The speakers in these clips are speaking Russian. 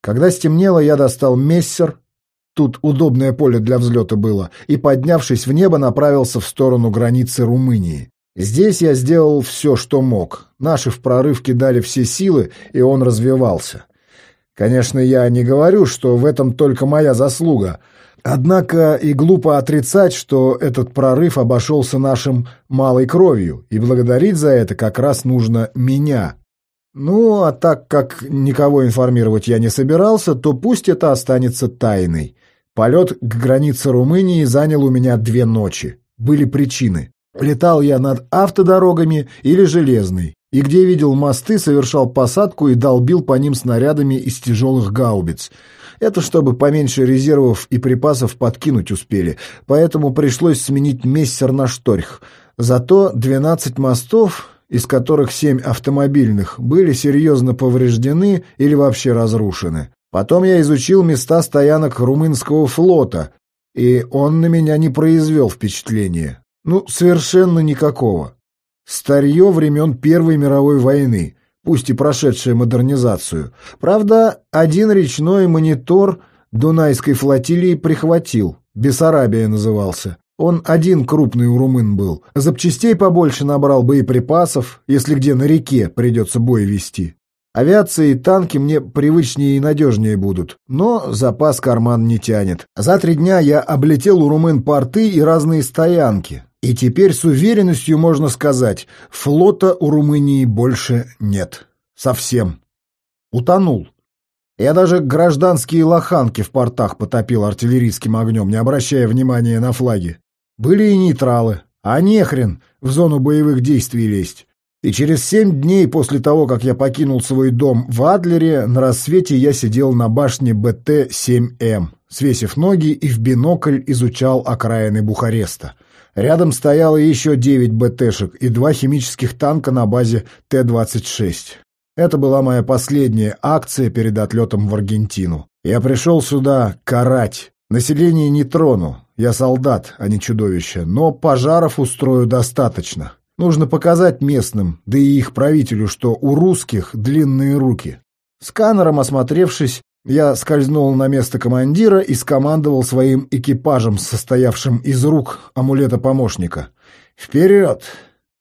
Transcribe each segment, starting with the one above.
Когда стемнело, я достал мессер, тут удобное поле для взлета было, и, поднявшись в небо, направился в сторону границы Румынии. Здесь я сделал все, что мог. Наши в прорыв кидали все силы, и он развивался. Конечно, я не говорю, что в этом только моя заслуга. Однако и глупо отрицать, что этот прорыв обошелся нашим малой кровью, и благодарить за это как раз нужно меня. Ну, а так как никого информировать я не собирался, то пусть это останется тайной. Полет к границе Румынии занял у меня две ночи. Были причины. Летал я над автодорогами или железной, и где видел мосты, совершал посадку и долбил по ним снарядами из тяжелых гаубиц. Это чтобы поменьше резервов и припасов подкинуть успели, поэтому пришлось сменить мессер на шторх. Зато 12 мостов, из которых 7 автомобильных, были серьезно повреждены или вообще разрушены. Потом я изучил места стоянок румынского флота, и он на меня не произвел впечатления. Ну, совершенно никакого. Старье времен Первой мировой войны, пусть и прошедшее модернизацию. Правда, один речной монитор Дунайской флотилии прихватил, Бессарабия назывался. Он один крупный у румын был. Запчастей побольше набрал боеприпасов, если где на реке придется бой вести. Авиация и танки мне привычнее и надежнее будут, но запас карман не тянет. За три дня я облетел у румын порты и разные стоянки, и теперь с уверенностью можно сказать, флота у Румынии больше нет. Совсем. Утонул. Я даже гражданские лоханки в портах потопил артиллерийским огнем, не обращая внимания на флаги. Были и нейтралы. А нехрен в зону боевых действий лезть. И через семь дней после того, как я покинул свой дом в Адлере, на рассвете я сидел на башне БТ-7М, свесив ноги и в бинокль изучал окраины Бухареста — Рядом стояло еще девять БТшек и два химических танка на базе Т-26. Это была моя последняя акция перед отлетом в Аргентину. Я пришел сюда карать. Население не трону. Я солдат, а не чудовище. Но пожаров устрою достаточно. Нужно показать местным, да и их правителю, что у русских длинные руки. Сканером осмотревшись, я скользнул на место командира и скомандовал своим экипажем, состоявшим из рук амулета-помощника. «Вперед!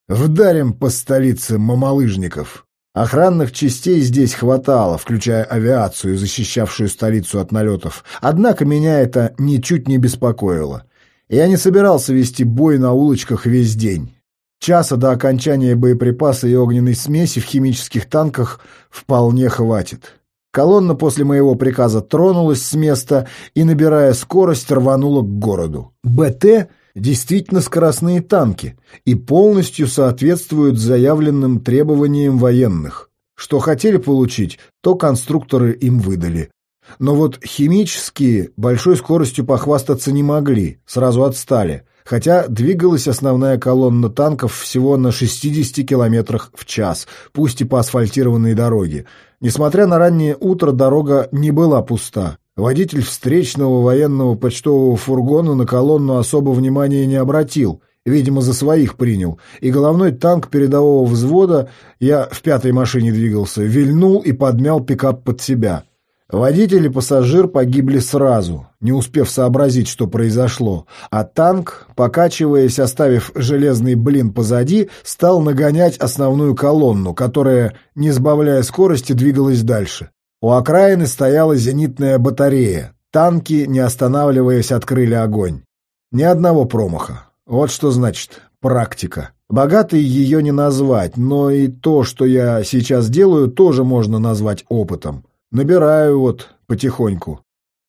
Вдарим по столице мамалыжников!» Охранных частей здесь хватало, включая авиацию, защищавшую столицу от налетов. Однако меня это ничуть не беспокоило. Я не собирался вести бой на улочках весь день. Часа до окончания боеприпаса и огненной смеси в химических танках вполне хватит. Колонна после моего приказа тронулась с места и, набирая скорость, рванула к городу. БТ действительно скоростные танки и полностью соответствуют заявленным требованиям военных. Что хотели получить, то конструкторы им выдали. Но вот химические большой скоростью похвастаться не могли, сразу отстали, хотя двигалась основная колонна танков всего на 60 километрах в час, пусть и по асфальтированной дороге. Несмотря на раннее утро, дорога не была пуста. Водитель встречного военного почтового фургона на колонну особо внимания не обратил, видимо, за своих принял, и головной танк передового взвода, я в пятой машине двигался, вильнул и подмял пикап под себя. Водитель и пассажир погибли сразу, не успев сообразить, что произошло, а танк, покачиваясь, оставив железный блин позади, стал нагонять основную колонну, которая, не сбавляя скорости, двигалась дальше. У окраины стояла зенитная батарея. Танки, не останавливаясь, открыли огонь. Ни одного промаха. Вот что значит практика. Богатой ее не назвать, но и то, что я сейчас делаю, тоже можно назвать опытом. Набираю вот потихоньку.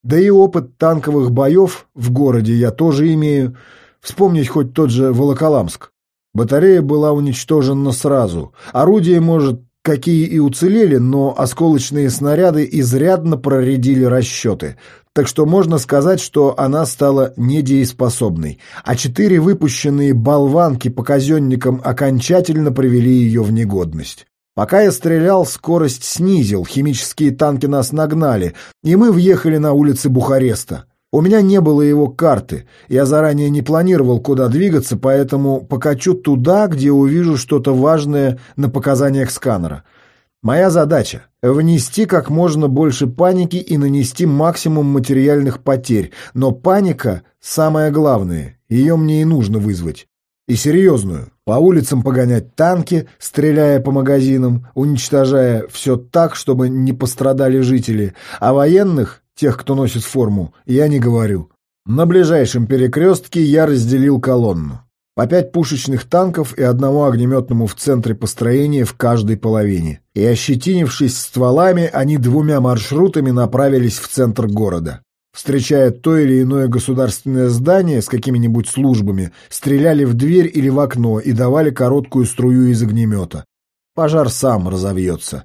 Да и опыт танковых боев в городе я тоже имею. Вспомнить хоть тот же Волоколамск. Батарея была уничтожена сразу. Орудия, может, какие и уцелели, но осколочные снаряды изрядно проредили расчеты. Так что можно сказать, что она стала недееспособной. А четыре выпущенные болванки по казенникам окончательно привели ее в негодность. Пока я стрелял, скорость снизил, химические танки нас нагнали, и мы въехали на улицы Бухареста. У меня не было его карты, я заранее не планировал, куда двигаться, поэтому покачу туда, где увижу что-то важное на показаниях сканера. Моя задача — внести как можно больше паники и нанести максимум материальных потерь, но паника — самое главное, ее мне и нужно вызвать. И серьезную. По улицам погонять танки, стреляя по магазинам, уничтожая все так, чтобы не пострадали жители, а военных, тех, кто носит форму, я не говорю. На ближайшем перекрестке я разделил колонну. По пять пушечных танков и одного огнеметному в центре построения в каждой половине. И, ощетинившись стволами, они двумя маршрутами направились в центр города. Встречая то или иное государственное здание с какими-нибудь службами, стреляли в дверь или в окно и давали короткую струю из огнемета. Пожар сам разовьется.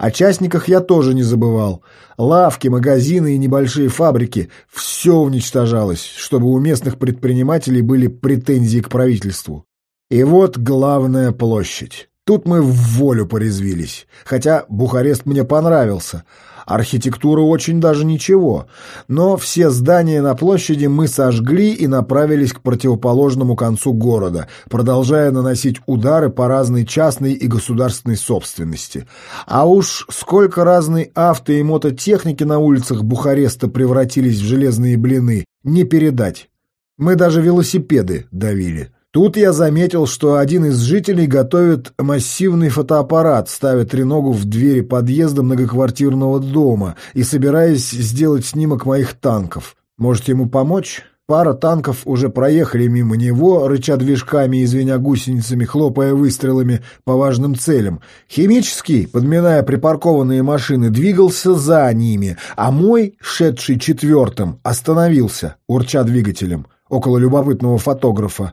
О частниках я тоже не забывал. Лавки, магазины и небольшие фабрики – все уничтожалось, чтобы у местных предпринимателей были претензии к правительству. И вот главная площадь. Тут мы в волю порезвились. Хотя Бухарест мне понравился – Архитектура очень даже ничего, но все здания на площади мы сожгли и направились к противоположному концу города, продолжая наносить удары по разной частной и государственной собственности. А уж сколько разной авто- и мототехники на улицах Бухареста превратились в железные блины, не передать. Мы даже велосипеды давили. Тут я заметил, что один из жителей готовит массивный фотоаппарат, ставя треногу в двери подъезда многоквартирного дома и собираясь сделать снимок моих танков. Может, ему помочь? Пара танков уже проехали мимо него, рыча движками и звеня гусеницами, хлопая выстрелами по важным целям. Химический, подминая припаркованные машины, двигался за ними, а мой, шедший четвертым, остановился, урча двигателем, около любопытного фотографа.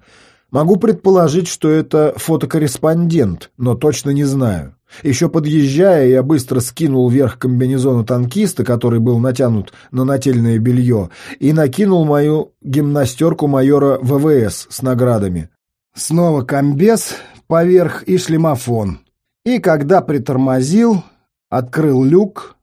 Могу предположить, что это фотокорреспондент, но точно не знаю. Еще подъезжая, я быстро скинул верх комбинезона танкиста, который был натянут на нательное белье, и накинул мою гимнастерку майора ВВС с наградами. Снова комбез поверх и шлемофон. И когда притормозил, открыл люк,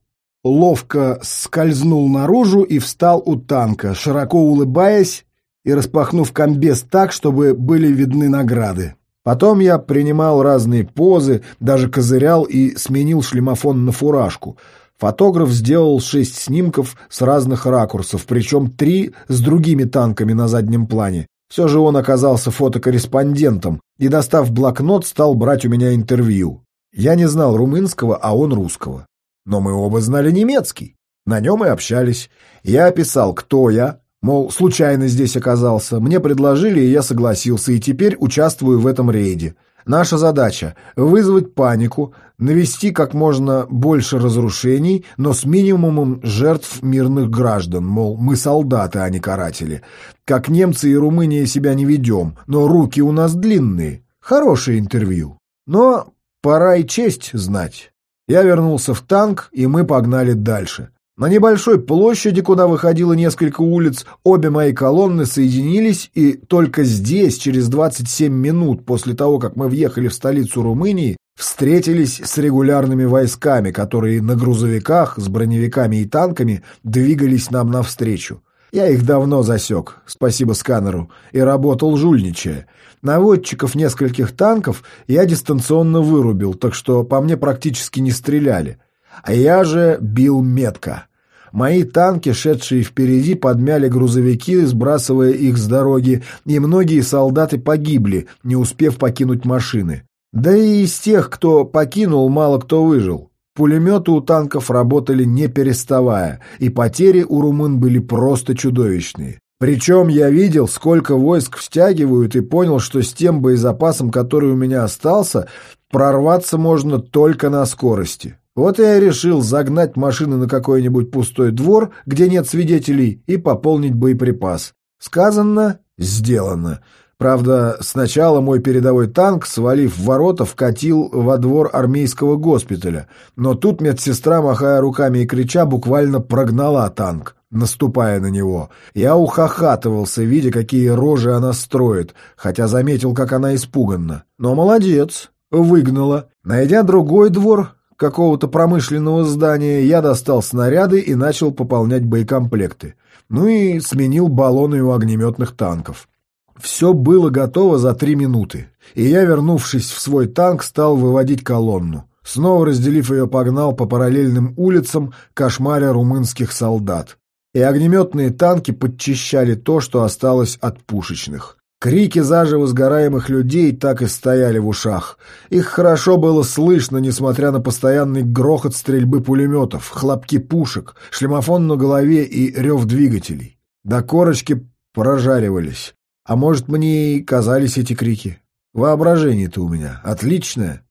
ловко скользнул наружу и встал у танка, широко улыбаясь и распахнув комбез так, чтобы были видны награды. Потом я принимал разные позы, даже козырял и сменил шлемофон на фуражку. Фотограф сделал шесть снимков с разных ракурсов, причем три с другими танками на заднем плане. Все же он оказался фотокорреспондентом и, достав блокнот, стал брать у меня интервью. Я не знал румынского, а он русского. Но мы оба знали немецкий. На нем и общались. Я описал, кто я, Мол, случайно здесь оказался. Мне предложили, и я согласился, и теперь участвую в этом рейде. Наша задача – вызвать панику, навести как можно больше разрушений, но с минимумом жертв мирных граждан, мол, мы солдаты, а не каратели. Как немцы и Румыния себя не ведем, но руки у нас длинные. Хорошее интервью. Но пора и честь знать. Я вернулся в танк, и мы погнали дальше. На небольшой площади, куда выходило несколько улиц, обе мои колонны соединились, и только здесь, через 27 минут после того, как мы въехали в столицу Румынии, встретились с регулярными войсками, которые на грузовиках с броневиками и танками двигались нам навстречу. Я их давно засек, спасибо сканеру, и работал жульничая. Наводчиков нескольких танков я дистанционно вырубил, так что по мне практически не стреляли. А я же бил метко. Мои танки, шедшие впереди, подмяли грузовики, сбрасывая их с дороги, и многие солдаты погибли, не успев покинуть машины. Да и из тех, кто покинул, мало кто выжил. Пулеметы у танков работали не переставая, и потери у румын были просто чудовищные. Причем я видел, сколько войск стягивают, и понял, что с тем боезапасом, который у меня остался, прорваться можно только на скорости. Вот я и решил загнать машины на какой-нибудь пустой двор, где нет свидетелей, и пополнить боеприпас. Сказано — сделано. Правда, сначала мой передовой танк, свалив в ворота, вкатил во двор армейского госпиталя. Но тут медсестра, махая руками и крича, буквально прогнала танк, наступая на него. Я ухахатывался, видя, какие рожи она строит, хотя заметил, как она испуганна. Но молодец, выгнала. Найдя другой двор, какого-то промышленного здания, я достал снаряды и начал пополнять боекомплекты. Ну и сменил баллоны у огнеметных танков. Все было готово за три минуты, и я, вернувшись в свой танк, стал выводить колонну. Снова разделив ее, погнал по параллельным улицам кошмаря румынских солдат. И огнеметные танки подчищали то, что осталось от пушечных. Крики заживо сгораемых людей так и стояли в ушах. Их хорошо было слышно, несмотря на постоянный грохот стрельбы пулеметов, хлопки пушек, шлемофон на голове и рев двигателей. До корочки прожаривались. А может, мне и казались эти крики? Воображение-то у меня отличное.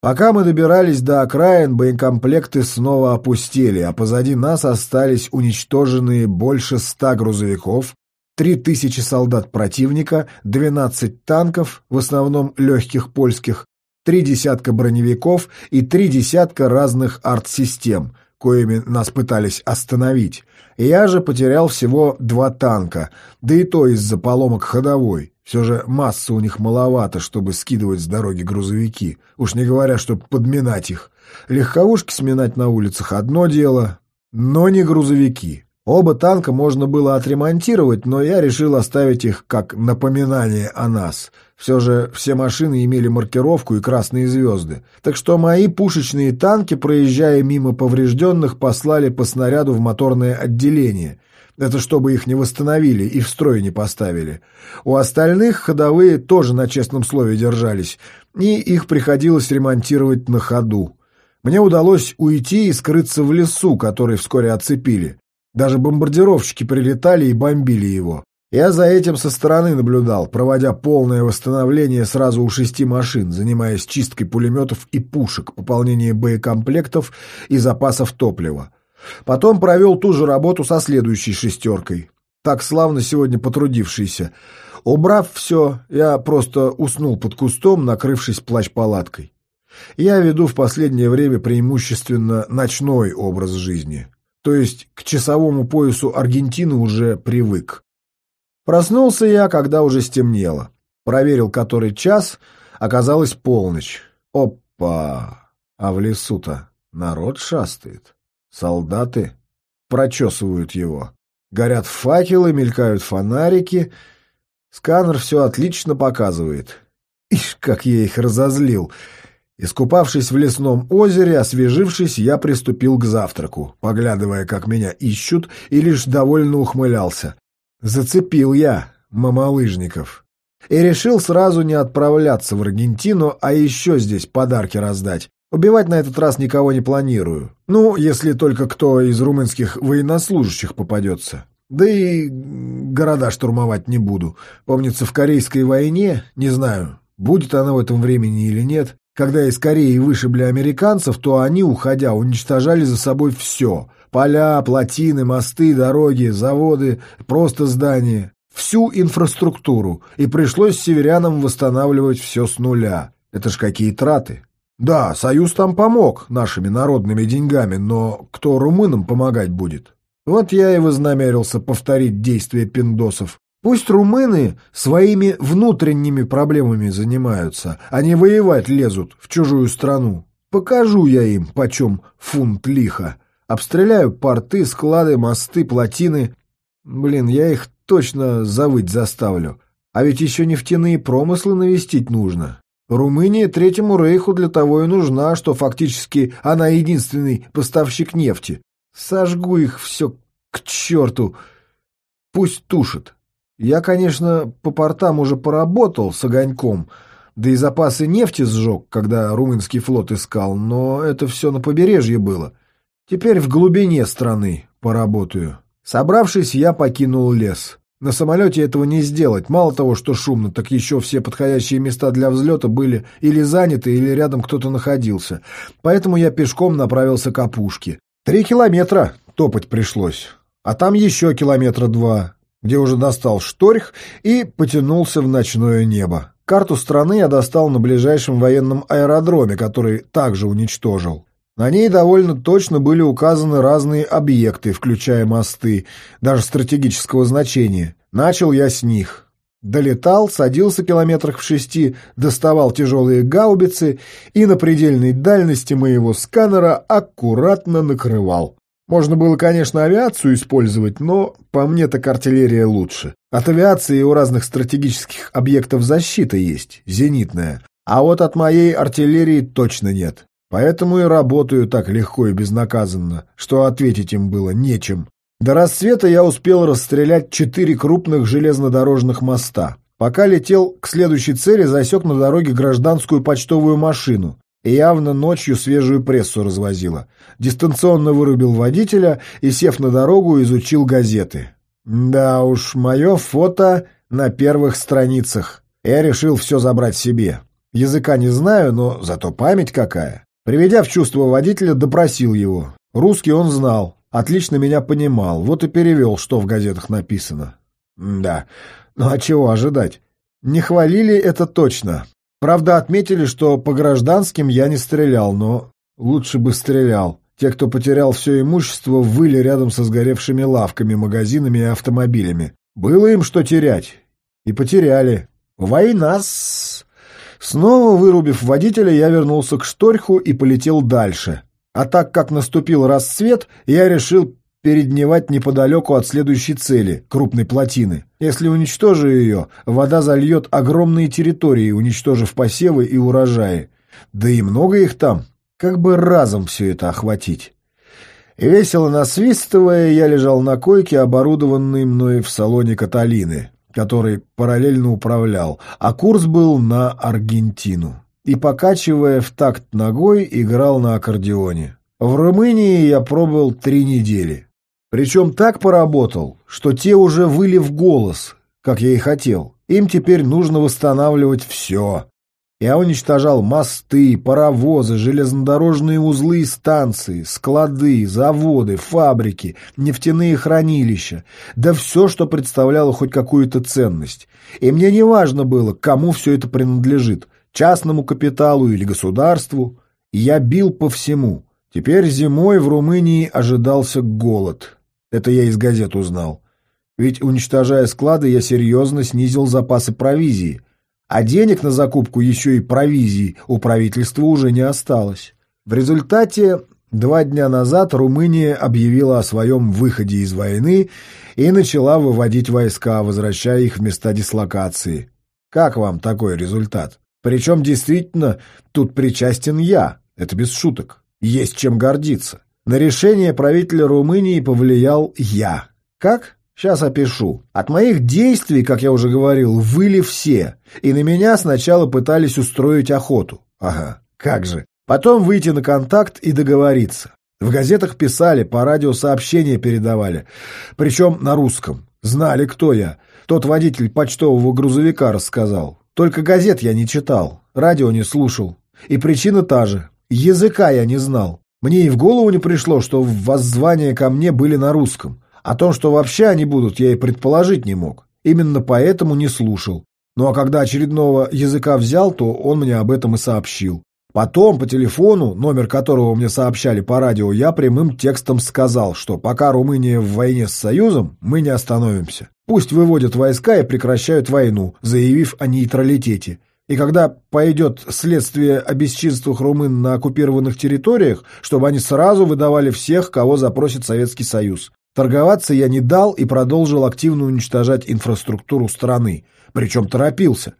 Пока мы добирались до окраин, боекомплекты снова опустели, а позади нас остались уничтоженные больше ста грузовиков, три тысячи солдат противника, двенадцать танков, в основном легких польских, три десятка броневиков и три десятка разных арт-систем, коими нас пытались остановить. Я же потерял всего два танка, да и то из-за поломок ходовой. Все же массы у них маловато, чтобы скидывать с дороги грузовики, уж не говоря, чтобы подминать их. Легковушки сминать на улицах — одно дело, но не грузовики. Оба танка можно было отремонтировать, но я решил оставить их как напоминание о нас. Все же все машины имели маркировку и красные звезды. Так что мои пушечные танки, проезжая мимо поврежденных, послали по снаряду в моторное отделение — это чтобы их не восстановили и в строй не поставили. У остальных ходовые тоже на честном слове держались, и их приходилось ремонтировать на ходу. Мне удалось уйти и скрыться в лесу, который вскоре оцепили. Даже бомбардировщики прилетали и бомбили его. Я за этим со стороны наблюдал, проводя полное восстановление сразу у шести машин, занимаясь чисткой пулеметов и пушек, пополнением боекомплектов и запасов топлива. Потом провел ту же работу со следующей шестеркой, так славно сегодня потрудившийся. Убрав все, я просто уснул под кустом, накрывшись плащ-палаткой. Я веду в последнее время преимущественно ночной образ жизни, то есть к часовому поясу Аргентины уже привык. Проснулся я, когда уже стемнело. Проверил, который час, оказалось полночь. Опа! А в лесу-то народ шастает. Солдаты прочесывают его. Горят факелы, мелькают фонарики. Сканер все отлично показывает. Ишь, как я их разозлил. Искупавшись в лесном озере, освежившись, я приступил к завтраку, поглядывая, как меня ищут, и лишь довольно ухмылялся. Зацепил я мамалыжников. И решил сразу не отправляться в Аргентину, а еще здесь подарки раздать. Убивать на этот раз никого не планирую. Ну, если только кто из румынских военнослужащих попадется. Да и города штурмовать не буду. Помнится, в Корейской войне, не знаю, будет она в этом времени или нет, когда из Кореи вышибли американцев, то они, уходя, уничтожали за собой все. Поля, плотины, мосты, дороги, заводы, просто здания. Всю инфраструктуру. И пришлось северянам восстанавливать все с нуля. Это ж какие траты. Да, Союз там помог нашими народными деньгами, но кто румынам помогать будет? Вот я и вознамерился повторить действия пиндосов. Пусть румыны своими внутренними проблемами занимаются, а не воевать лезут в чужую страну. Покажу я им, почем фунт лиха. Обстреляю порты, склады, мосты, плотины. Блин, я их точно завыть заставлю. А ведь еще нефтяные промыслы навестить нужно. Румыния Третьему Рейху для того и нужна, что фактически она единственный поставщик нефти. Сожгу их все к черту. Пусть тушат. Я, конечно, по портам уже поработал с огоньком, да и запасы нефти сжег, когда румынский флот искал, но это все на побережье было. Теперь в глубине страны поработаю. Собравшись, я покинул лес. На самолете этого не сделать. Мало того, что шумно, так еще все подходящие места для взлета были или заняты, или рядом кто-то находился. Поэтому я пешком направился к опушке. Три километра топать пришлось. А там еще километра два, где уже достал шторх и потянулся в ночное небо. Карту страны я достал на ближайшем военном аэродроме, который также уничтожил. На ней довольно точно были указаны разные объекты, включая мосты, даже стратегического значения. Начал я с них. Долетал, садился километрах в шести, доставал тяжелые гаубицы и на предельной дальности моего сканера аккуратно накрывал. Можно было, конечно, авиацию использовать, но по мне так артиллерия лучше. От авиации у разных стратегических объектов защита есть, зенитная. А вот от моей артиллерии точно нет. Поэтому и работаю так легко и безнаказанно, что ответить им было нечем. До рассвета я успел расстрелять четыре крупных железнодорожных моста. Пока летел к следующей цели, засек на дороге гражданскую почтовую машину и явно ночью свежую прессу развозила. Дистанционно вырубил водителя и, сев на дорогу, изучил газеты. Да уж, мое фото на первых страницах. Я решил все забрать себе. Языка не знаю, но зато память какая. Приведя в чувство водителя, допросил его. Русский он знал, отлично меня понимал, вот и перевел, что в газетах написано. Да, ну а чего ожидать? Не хвалили это точно. Правда, отметили, что по гражданским я не стрелял, но лучше бы стрелял. Те, кто потерял все имущество, выли рядом со сгоревшими лавками, магазинами и автомобилями. Было им что терять. И потеряли. Война-с... Снова вырубив водителя, я вернулся к Шторху и полетел дальше. А так как наступил рассвет, я решил передневать неподалеку от следующей цели, крупной плотины. Если уничтожу ее, вода зальет огромные территории, уничтожив посевы и урожаи. Да и много их там. Как бы разом все это охватить. И весело насвистывая, я лежал на койке, оборудованной мной в салоне Каталины который параллельно управлял, а курс был на Аргентину. И, покачивая в такт ногой, играл на аккордеоне. В Румынии я пробыл три недели. Причем так поработал, что те уже выли в голос, как я и хотел. Им теперь нужно восстанавливать все. Я уничтожал мосты, паровозы, железнодорожные узлы и станции, склады, заводы, фабрики, нефтяные хранилища, да все, что представляло хоть какую-то ценность. И мне не важно было, кому все это принадлежит, частному капиталу или государству. Я бил по всему. Теперь зимой в Румынии ожидался голод. Это я из газет узнал. Ведь, уничтожая склады, я серьезно снизил запасы провизии – а денег на закупку еще и провизии у правительства уже не осталось. В результате два дня назад Румыния объявила о своем выходе из войны и начала выводить войска, возвращая их в места дислокации. Как вам такой результат? Причем действительно тут причастен я, это без шуток. Есть чем гордиться. На решение правителя Румынии повлиял я. Как? Сейчас опишу. От моих действий, как я уже говорил, выли все, и на меня сначала пытались устроить охоту. Ага, как же. Потом выйти на контакт и договориться. В газетах писали, по радио сообщения передавали. Причем на русском. Знали, кто я. Тот водитель почтового грузовика рассказал. Только газет я не читал, радио не слушал. И причина та же. Языка я не знал. Мне и в голову не пришло, что воззвания ко мне были на русском. О том, что вообще они будут, я и предположить не мог. Именно поэтому не слушал. Ну а когда очередного языка взял, то он мне об этом и сообщил. Потом по телефону, номер которого мне сообщали по радио, я прямым текстом сказал, что пока Румыния в войне с Союзом, мы не остановимся. Пусть выводят войска и прекращают войну, заявив о нейтралитете. И когда пойдет следствие о бесчинствах румын на оккупированных территориях, чтобы они сразу выдавали всех, кого запросит Советский Союз. Торговаться я не дал и продолжил активно уничтожать инфраструктуру страны, причем торопился.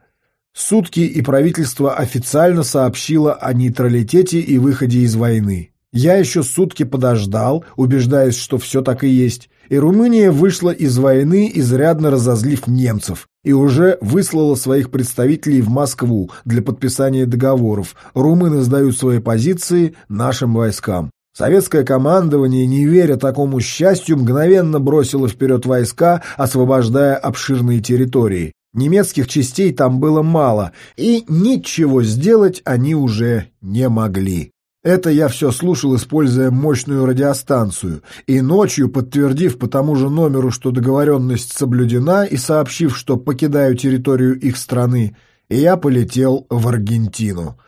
Сутки и правительство официально сообщило о нейтралитете и выходе из войны. Я еще сутки подождал, убеждаясь, что все так и есть, и Румыния вышла из войны, изрядно разозлив немцев, и уже выслала своих представителей в Москву для подписания договоров. Румыны сдают свои позиции нашим войскам. Советское командование, не веря такому счастью, мгновенно бросило вперед войска, освобождая обширные территории. Немецких частей там было мало, и ничего сделать они уже не могли. Это я все слушал, используя мощную радиостанцию, и ночью, подтвердив по тому же номеру, что договоренность соблюдена, и сообщив, что покидаю территорию их страны, я полетел в Аргентину.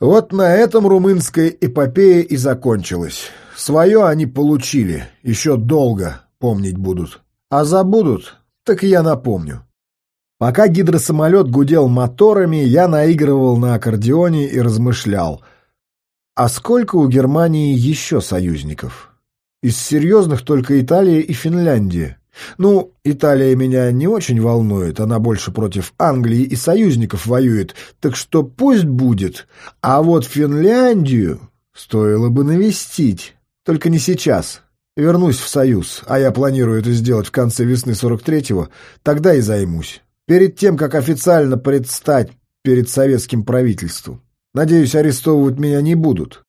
Вот на этом румынская эпопея и закончилась. Свое они получили, еще долго помнить будут. А забудут, так я напомню. Пока гидросамолет гудел моторами, я наигрывал на аккордеоне и размышлял. А сколько у Германии еще союзников? Из серьезных только Италия и Финляндия. Ну, Италия меня не очень волнует, она больше против Англии и союзников воюет, так что пусть будет. А вот Финляндию Стоило бы навестить. Только не сейчас. Вернусь в Союз, а я планирую это сделать в конце весны 43-го, тогда и займусь. Перед тем, как официально предстать перед советским правительством. Надеюсь, арестовывать меня не будут.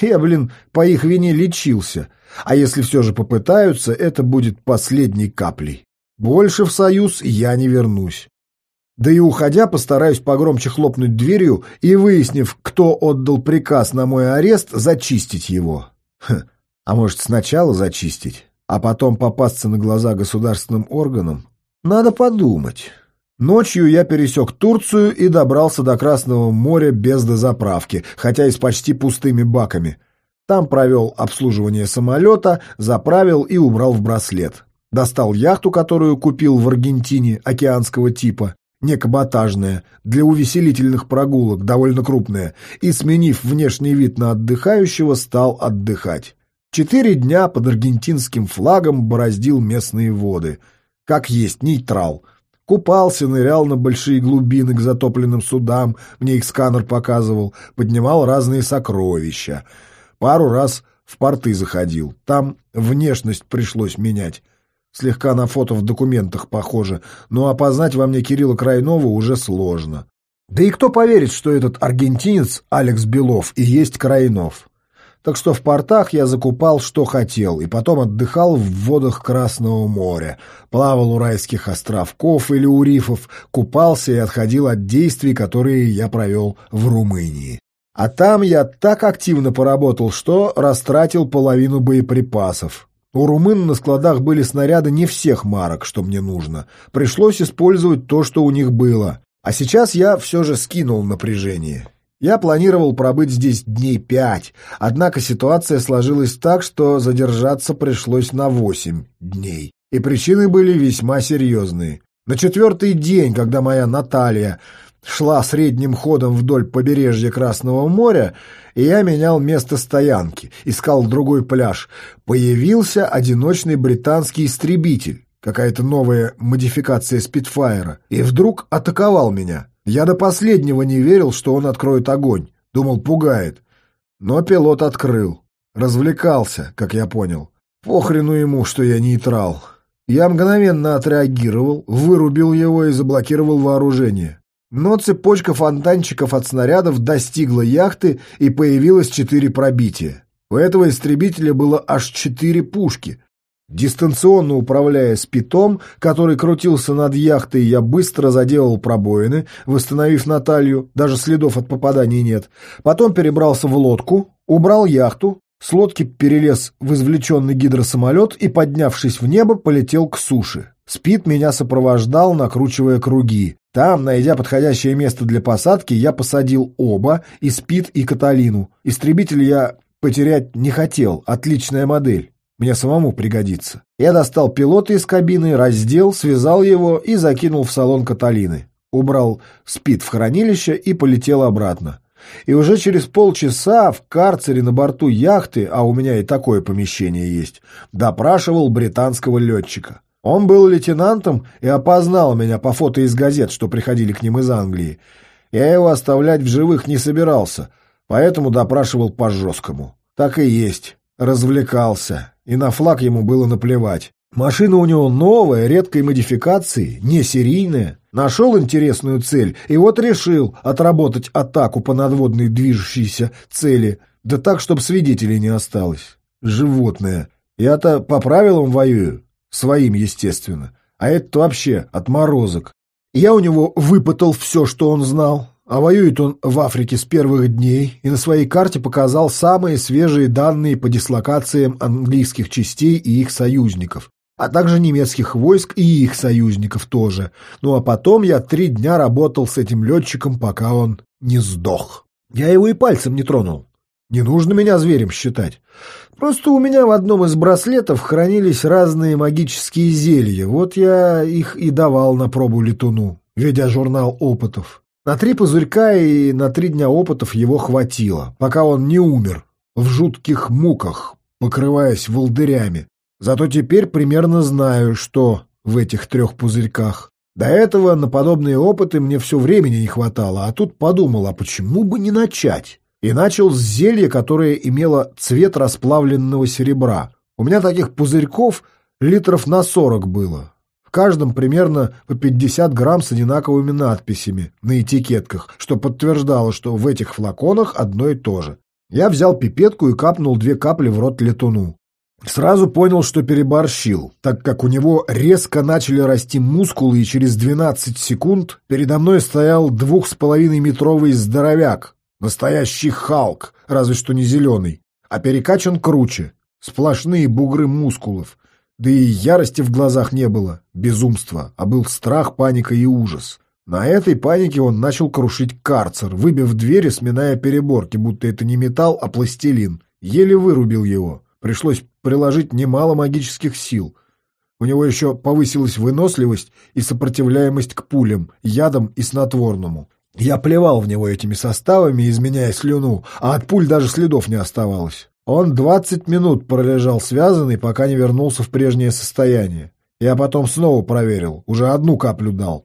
Я, блин, по их вине лечился. А если все же попытаются, это будет последней каплей. Больше в Союз я не вернусь. Да и уходя, постараюсь погромче хлопнуть дверью и, выяснив, кто отдал приказ на мой арест, зачистить его. Хм, а может, сначала зачистить, а потом попасться на глаза государственным органам? Надо подумать. Ночью я пересек Турцию и добрался до Красного моря без дозаправки, хотя и с почти пустыми баками. Там провел обслуживание самолета, заправил и убрал в браслет. Достал яхту, которую купил в Аргентине, океанского типа, не каботажная, для увеселительных прогулок, довольно крупная, и, сменив внешний вид на отдыхающего, стал отдыхать. Четыре дня под аргентинским флагом бороздил местные воды. Как есть, нейтрал. Купался, нырял на большие глубины к затопленным судам, мне их сканер показывал, поднимал разные сокровища. Пару раз в порты заходил, там внешность пришлось менять. Слегка на фото в документах похоже, но опознать во мне Кирилла Крайнова уже сложно. Да и кто поверит, что этот аргентинец Алекс Белов и есть Крайнов? Так что в портах я закупал, что хотел, и потом отдыхал в водах Красного моря, плавал у райских островков или у рифов, купался и отходил от действий, которые я провел в Румынии. А там я так активно поработал, что растратил половину боеприпасов. У румын на складах были снаряды не всех марок, что мне нужно. Пришлось использовать то, что у них было. А сейчас я все же скинул напряжение. Я планировал пробыть здесь дней пять, однако ситуация сложилась так, что задержаться пришлось на восемь дней. И причины были весьма серьезные. На четвертый день, когда моя Наталья шла средним ходом вдоль побережья Красного моря, и я менял место стоянки, искал другой пляж. Появился одиночный британский истребитель, какая-то новая модификация Спитфайра, и вдруг атаковал меня. Я до последнего не верил, что он откроет огонь. Думал, пугает. Но пилот открыл. Развлекался, как я понял. Похрену ему, что я нейтрал. Я мгновенно отреагировал, вырубил его и заблокировал вооружение. Но цепочка фонтанчиков от снарядов достигла яхты и появилось четыре пробития. У этого истребителя было аж четыре пушки. Дистанционно управляя спитом, который крутился над яхтой, я быстро заделал пробоины, восстановив Наталью, даже следов от попаданий нет. Потом перебрался в лодку, убрал яхту, с лодки перелез в извлеченный гидросамолет и, поднявшись в небо, полетел к суше. Спит меня сопровождал, накручивая круги. Там, найдя подходящее место для посадки, я посадил оба, и Спит, и Каталину. Истребитель я потерять не хотел, отличная модель. Мне самому пригодится. Я достал пилота из кабины, раздел, связал его и закинул в салон Каталины. Убрал Спит в хранилище и полетел обратно. И уже через полчаса в карцере на борту яхты, а у меня и такое помещение есть, допрашивал британского летчика. Он был лейтенантом и опознал меня по фото из газет, что приходили к ним из Англии. Я его оставлять в живых не собирался, поэтому допрашивал по-жесткому. Так и есть. Развлекался. И на флаг ему было наплевать. Машина у него новая, редкой модификации, не серийная. Нашел интересную цель и вот решил отработать атаку по надводной движущейся цели, да так, чтобы свидетелей не осталось. Животное. Я-то по правилам воюю. Своим, естественно. А этот вообще отморозок. Я у него выпытал все, что он знал. А воюет он в Африке с первых дней и на своей карте показал самые свежие данные по дислокациям английских частей и их союзников, а также немецких войск и их союзников тоже. Ну а потом я три дня работал с этим летчиком, пока он не сдох. Я его и пальцем не тронул. Не нужно меня зверем считать. Просто у меня в одном из браслетов хранились разные магические зелья. Вот я их и давал на пробу летуну, ведя журнал опытов. На три пузырька и на три дня опытов его хватило, пока он не умер в жутких муках, покрываясь волдырями. Зато теперь примерно знаю, что в этих трех пузырьках. До этого на подобные опыты мне все времени не хватало, а тут подумал, а почему бы не начать? И начал с зелья, которое имело цвет расплавленного серебра. У меня таких пузырьков литров на 40 было. Каждом примерно по 50 грамм с одинаковыми надписями на этикетках, что подтверждало, что в этих флаконах одно и то же. Я взял пипетку и капнул две капли в рот летуну. Сразу понял, что переборщил, так как у него резко начали расти мускулы, и через 12 секунд передо мной стоял двух с половиной метровый здоровяк, настоящий Халк, разве что не зеленый, а перекачан круче, сплошные бугры мускулов, да и ярости в глазах не было, безумства, а был страх, паника и ужас. На этой панике он начал крушить карцер, выбив двери, сминая переборки, будто это не металл, а пластилин. Еле вырубил его. Пришлось приложить немало магических сил. У него еще повысилась выносливость и сопротивляемость к пулям, ядам и снотворному. Я плевал в него этими составами, изменяя слюну, а от пуль даже следов не оставалось. Он двадцать минут пролежал связанный, пока не вернулся в прежнее состояние. Я потом снова проверил, уже одну каплю дал.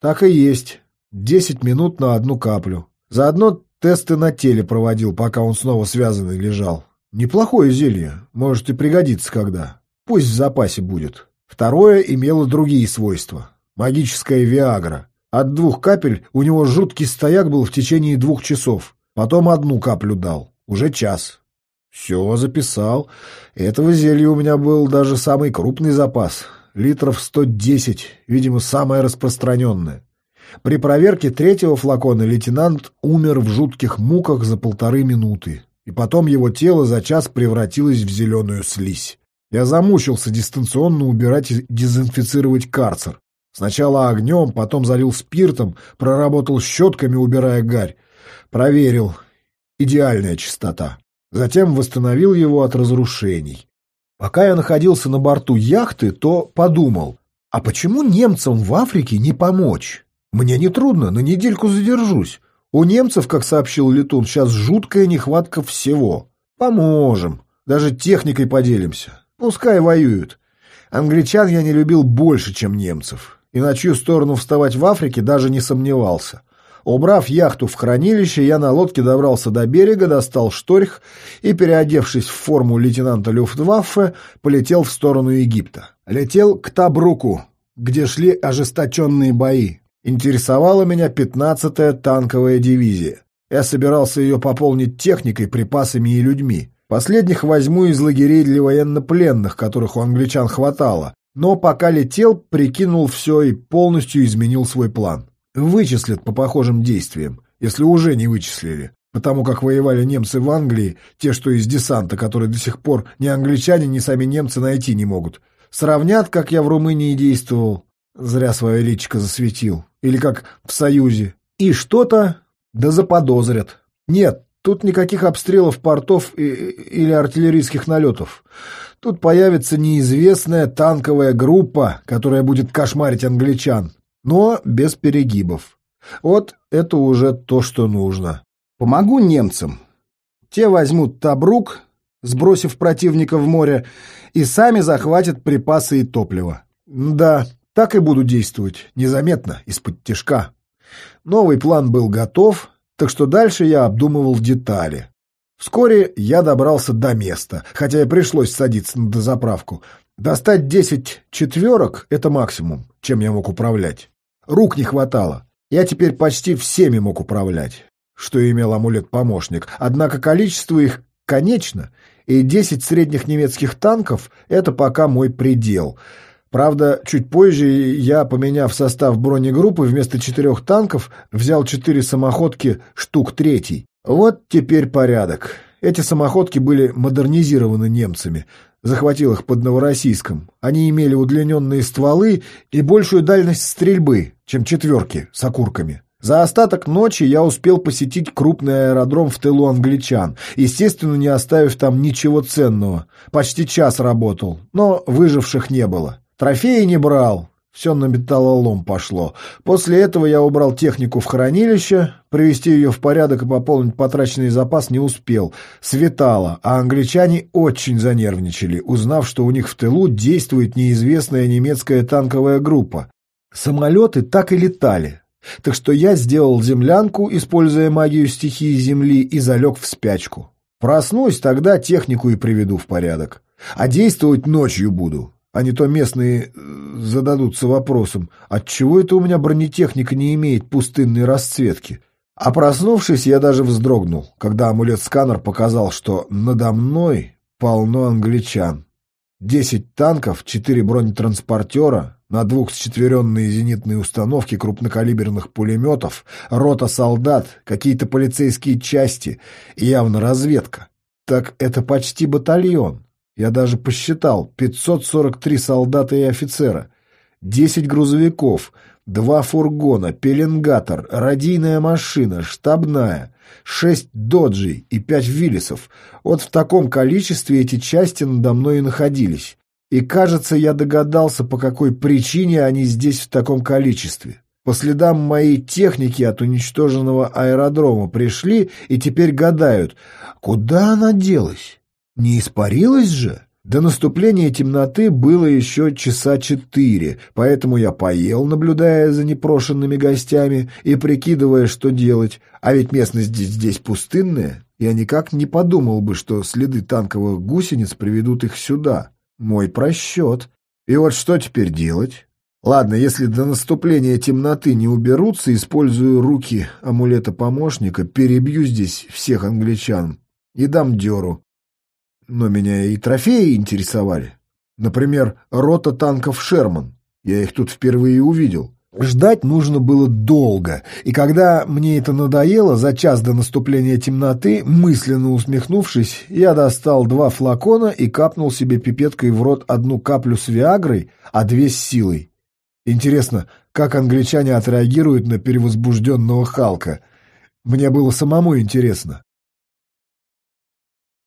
Так и есть. Десять минут на одну каплю. Заодно тесты на теле проводил, пока он снова связанный лежал. Неплохое зелье, может и пригодится когда. Пусть в запасе будет. Второе имело другие свойства. Магическая Виагра. От двух капель у него жуткий стояк был в течение двух часов. Потом одну каплю дал. Уже час. Все, записал. Этого зелья у меня был даже самый крупный запас. Литров 110, видимо, самое распространенное. При проверке третьего флакона лейтенант умер в жутких муках за полторы минуты и потом его тело за час превратилось в зеленую слизь. Я замучился дистанционно убирать и дезинфицировать карцер. Сначала огнем, потом залил спиртом, проработал щетками, убирая гарь. Проверил. Идеальная чистота. Затем восстановил его от разрушений. Пока я находился на борту яхты, то подумал, а почему немцам в Африке не помочь? Мне нетрудно, на недельку задержусь. У немцев, как сообщил Летун, сейчас жуткая нехватка всего. Поможем. Даже техникой поделимся. Пускай воюют. Англичан я не любил больше, чем немцев. И на чью сторону вставать в Африке даже не сомневался. Убрав яхту в хранилище, я на лодке добрался до берега, достал шторх и, переодевшись в форму лейтенанта Люфтваффе, полетел в сторону Египта. Летел к Табруку, где шли ожесточенные бои. Интересовала меня 15-я танковая дивизия. Я собирался ее пополнить техникой, припасами и людьми. Последних возьму из лагерей для военнопленных, которых у англичан хватало. Но пока летел, прикинул все и полностью изменил свой план. Вычислят по похожим действиям, если уже не вычислили. Потому как воевали немцы в Англии, те, что из десанта, которые до сих пор ни англичане, ни сами немцы найти не могут. Сравнят, как я в Румынии действовал. Зря свое личико засветил или как в Союзе, и что-то да заподозрят. Нет, тут никаких обстрелов портов и, или артиллерийских налетов. Тут появится неизвестная танковая группа, которая будет кошмарить англичан, но без перегибов. Вот это уже то, что нужно. Помогу немцам. Те возьмут Табрук, сбросив противника в море, и сами захватят припасы и топливо. Да, так и буду действовать, незаметно, из-под тяжка. Новый план был готов, так что дальше я обдумывал детали. Вскоре я добрался до места, хотя и пришлось садиться на дозаправку. Достать десять четверок — это максимум, чем я мог управлять. Рук не хватало. Я теперь почти всеми мог управлять, что имел амулет-помощник. Однако количество их конечно, и десять средних немецких танков — это пока мой предел — Правда, чуть позже я, поменяв состав бронегруппы, вместо четырех танков взял четыре самоходки штук третий. Вот теперь порядок. Эти самоходки были модернизированы немцами. Захватил их под Новороссийском. Они имели удлиненные стволы и большую дальность стрельбы, чем четверки с окурками. За остаток ночи я успел посетить крупный аэродром в тылу англичан, естественно, не оставив там ничего ценного. Почти час работал, но выживших не было. Трофеи не брал, все на металлолом пошло. После этого я убрал технику в хранилище, привести ее в порядок и пополнить потраченный запас не успел. Светало, а англичане очень занервничали, узнав, что у них в тылу действует неизвестная немецкая танковая группа. Самолеты так и летали. Так что я сделал землянку, используя магию стихии Земли, и залег в спячку. Проснусь, тогда технику и приведу в порядок. А действовать ночью буду. А не то местные э, зададутся вопросом, отчего это у меня бронетехника не имеет пустынной расцветки. А проснувшись, я даже вздрогнул, когда амулет-сканер показал, что надо мной полно англичан. Десять танков, четыре бронетранспортера, на двух счетверенные зенитные установки крупнокалиберных пулеметов, рота солдат, какие-то полицейские части явно разведка. Так это почти батальон. Я даже посчитал 543 солдата и офицера, 10 грузовиков, два фургона, пеленгатор, радийная машина, штабная, 6 доджей и 5 виллисов. Вот в таком количестве эти части надо мной и находились. И, кажется, я догадался, по какой причине они здесь в таком количестве. По следам моей техники от уничтоженного аэродрома пришли и теперь гадают, куда она делась? Не испарилась же? До наступления темноты было еще часа четыре, поэтому я поел, наблюдая за непрошенными гостями и прикидывая, что делать. А ведь местность здесь, здесь пустынная. Я никак не подумал бы, что следы танковых гусениц приведут их сюда. Мой просчет. И вот что теперь делать? Ладно, если до наступления темноты не уберутся, использую руки амулета-помощника, перебью здесь всех англичан и дам дёру. Но меня и трофеи интересовали. Например, рота танков «Шерман». Я их тут впервые увидел. Ждать нужно было долго, и когда мне это надоело, за час до наступления темноты, мысленно усмехнувшись, я достал два флакона и капнул себе пипеткой в рот одну каплю с Виагрой, а две с силой. Интересно, как англичане отреагируют на перевозбужденного Халка? Мне было самому интересно.